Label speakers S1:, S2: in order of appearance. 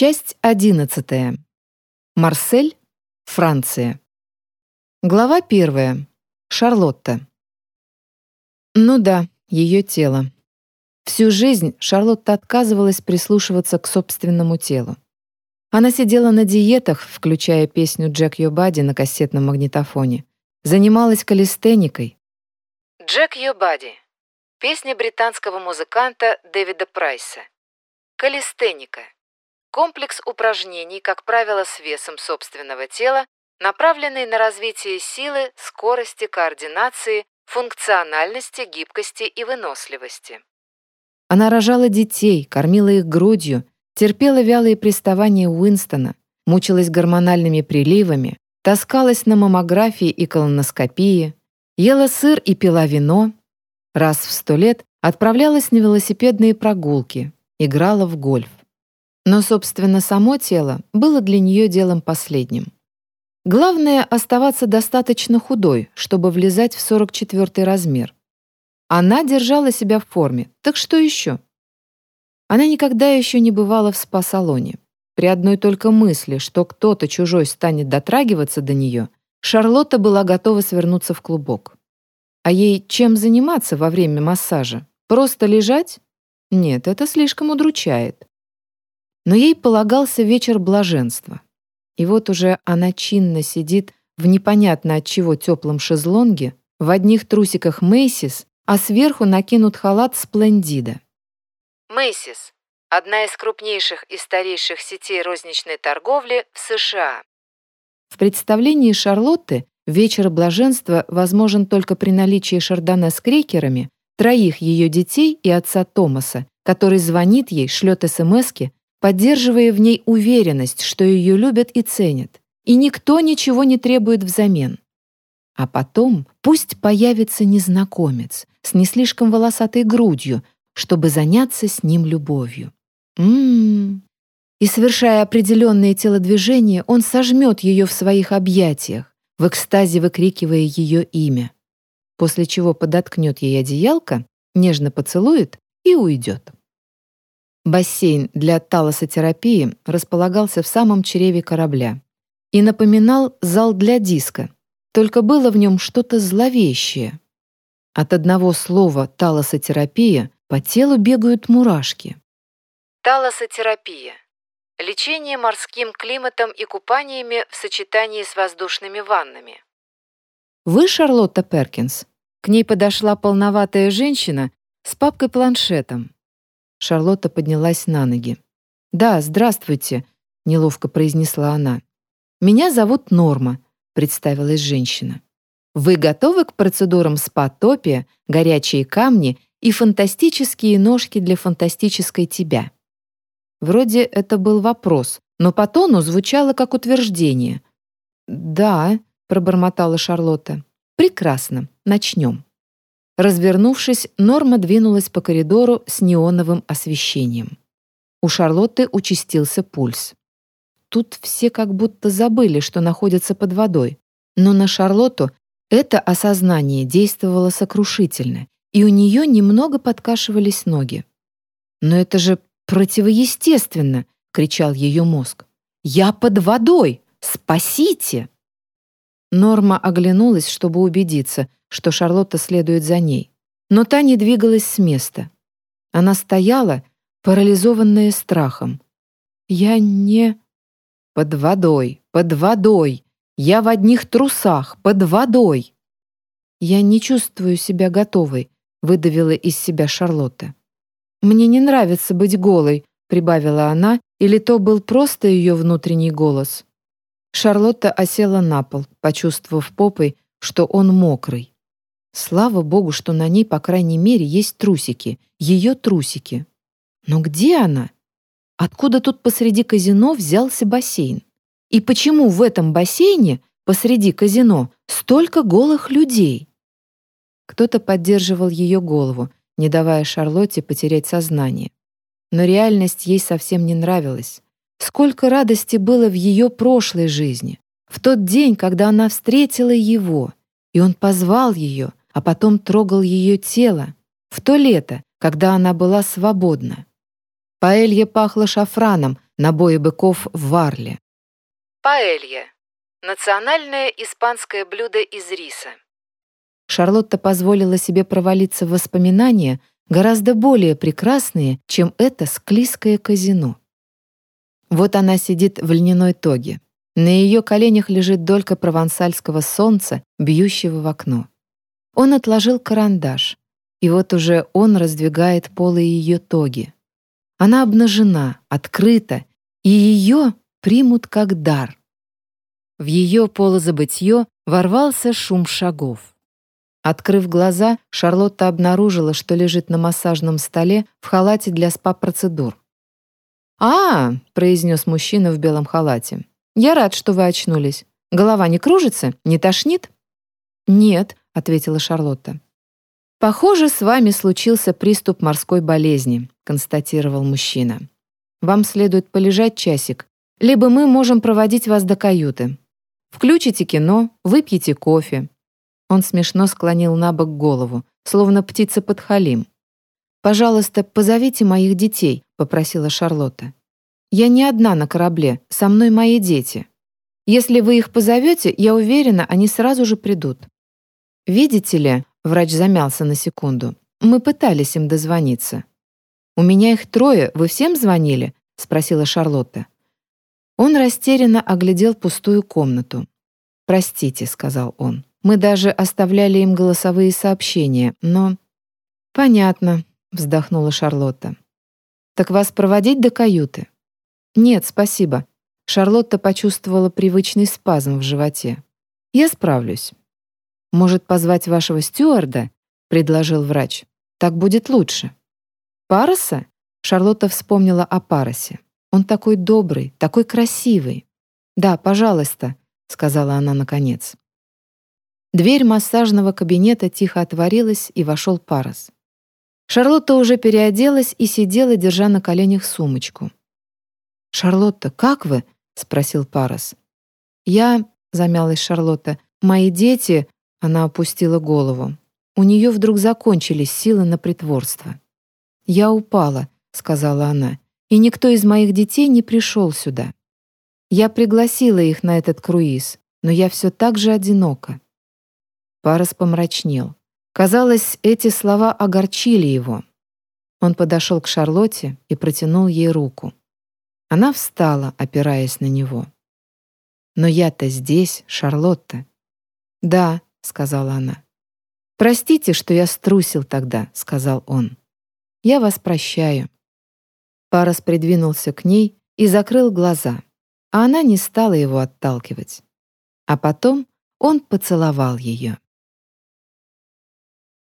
S1: Часть одиннадцатая. Марсель, Франция. Глава первая. Шарлотта. Ну да, ее тело. Всю жизнь Шарлотта отказывалась прислушиваться к собственному телу. Она сидела на диетах, включая песню «Джек Йо Бади» на кассетном магнитофоне. Занималась калистеникой. «Джек Йо Бади» — песня британского музыканта Дэвида Прайса. Калистеника — комплекс упражнений, как правило, с весом собственного тела, направленный на развитие силы, скорости, координации, функциональности, гибкости и выносливости. Она рожала детей, кормила их грудью, терпела вялые приставания Уинстона, мучилась гормональными приливами, таскалась на маммографии и колоноскопии, ела сыр и пила вино, раз в сто лет отправлялась на велосипедные прогулки, играла в гольф. Но, собственно, само тело было для нее делом последним. Главное — оставаться достаточно худой, чтобы влезать в 44 размер, она держала себя в форме, так что еще? Она никогда еще не бывала в спа-салоне. При одной только мысли, что кто-то чужой станет дотрагиваться до нее, Шарлотта была готова свернуться в клубок. А ей чем заниматься во время массажа? Просто лежать? Нет, это слишком удручает. Но ей полагался вечер блаженства. И вот уже она чинно сидит в непонятно от чего теплом шезлонге, в одних трусиках Мейсис а сверху накинут халат Сплендида. Мэйсис – одна из крупнейших и старейших сетей розничной торговли в США. В представлении Шарлотты вечер блаженства возможен только при наличии шардоне с крекерами, троих ее детей и отца Томаса, который звонит ей, шлет смски, поддерживая в ней уверенность, что ее любят и ценят, и никто ничего не требует взамен. А потом пусть появится незнакомец с не слишком волосатой грудью, чтобы заняться с ним любовью. Ммм. И совершая определенные телодвижения, он сожмет ее в своих объятиях, в экстазе выкрикивая ее имя, после чего подоткнет ей одеялко, нежно поцелует и уйдет. Бассейн для талосотерапии располагался в самом чреве корабля и напоминал зал для диска, только было в нем что-то зловещее. От одного слова «талосотерапия» по телу бегают мурашки. Талосотерапия. Лечение морским климатом и купаниями в сочетании с воздушными ваннами. Вы Шарлотта Перкинс? К ней подошла полноватая женщина с папкой-планшетом. Шарлотта поднялась на ноги. «Да, здравствуйте», — неловко произнесла она. «Меня зовут Норма представилась женщина. Вы готовы к процедурам спа-топия, горячие камни и фантастические ножки для фантастической тебя? Вроде это был вопрос, но по тону звучало как утверждение. «Да», — пробормотала Шарлотта. «Прекрасно, начнем». Развернувшись, Норма двинулась по коридору с неоновым освещением. У Шарлотты участился пульс. Тут все как будто забыли, что находятся под водой. Но на Шарлотту это осознание действовало сокрушительно, и у нее немного подкашивались ноги. «Но это же противоестественно!» — кричал ее мозг. «Я под водой! Спасите!» Норма оглянулась, чтобы убедиться, что Шарлотта следует за ней. Но та не двигалась с места. Она стояла, парализованная страхом. «Я не...» Под водой, под водой. Я в одних трусах, под водой. Я не чувствую себя готовой, выдавила из себя Шарлотта. Мне не нравится быть голой, прибавила она, или то был просто ее внутренний голос. Шарлотта осела на пол, почувствовав попой, что он мокрый. Слава богу, что на ней, по крайней мере, есть трусики, ее трусики. Но где она? Откуда тут посреди казино взялся бассейн? И почему в этом бассейне посреди казино столько голых людей? Кто-то поддерживал ее голову, не давая Шарлотте потерять сознание. Но реальность ей совсем не нравилась. Сколько радости было в ее прошлой жизни, в тот день, когда она встретила его, и он позвал ее, а потом трогал ее тело, в то лето, когда она была свободна. Паэлья пахла шафраном, на бое быков в Варле. Паэлья – национальное испанское блюдо из риса. Шарлотта позволила себе провалиться в воспоминания, гораздо более прекрасные, чем это склизкое казино. Вот она сидит в льняной тоге. На ее коленях лежит долька провансальского солнца, бьющего в окно. Он отложил карандаш, и вот уже он раздвигает полы ее тоги. Она обнажена, открыта, и ее примут как дар. В ее полозабытье ворвался шум шагов. Открыв глаза, Шарлотта обнаружила, что лежит на массажном столе в халате для спа-процедур. «А, — произнес мужчина в белом халате, — я рад, что вы очнулись. Голова не кружится? Не тошнит?» «Нет», — ответила Шарлотта. «Похоже, с вами случился приступ морской болезни», — констатировал мужчина. «Вам следует полежать часик, либо мы можем проводить вас до каюты. Включите кино, выпьете кофе». Он смешно склонил на бок голову, словно птица под халим. «Пожалуйста, позовите моих детей», — попросила Шарлотта. «Я не одна на корабле, со мной мои дети. Если вы их позовете, я уверена, они сразу же придут». «Видите ли», — врач замялся на секунду, «мы пытались им дозвониться». «У меня их трое, вы всем звонили?» — спросила Шарлотта. Он растерянно оглядел пустую комнату. «Простите», — сказал он. «Мы даже оставляли им голосовые сообщения, но...» «Понятно», — вздохнула Шарлотта. «Так вас проводить до каюты?» «Нет, спасибо». Шарлотта почувствовала привычный спазм в животе. «Я справлюсь». «Может, позвать вашего стюарда?» — предложил врач. «Так будет лучше». «Пароса?» — Шарлотта вспомнила о Паросе. Он такой добрый, такой красивый. Да, пожалуйста, сказала она наконец. Дверь массажного кабинета тихо отворилась, и вошел Парас. Шарлотта уже переоделась и сидела, держа на коленях сумочку. «Шарлотта, как вы?» — спросил Парас. «Я...» — замялась Шарлотта. «Мои дети...» — она опустила голову. У нее вдруг закончились силы на притворство. «Я упала», — сказала она и никто из моих детей не пришел сюда. Я пригласила их на этот круиз, но я все так же одинока». Парас помрачнел. Казалось, эти слова огорчили его. Он подошел к Шарлотте и протянул ей руку. Она встала, опираясь на него. «Но я-то здесь, Шарлотта». «Да», — сказала она. «Простите, что я струсил тогда», — сказал он. «Я вас прощаю». Парас придвинулся к ней и закрыл глаза, а она не стала его отталкивать. А потом он поцеловал ее.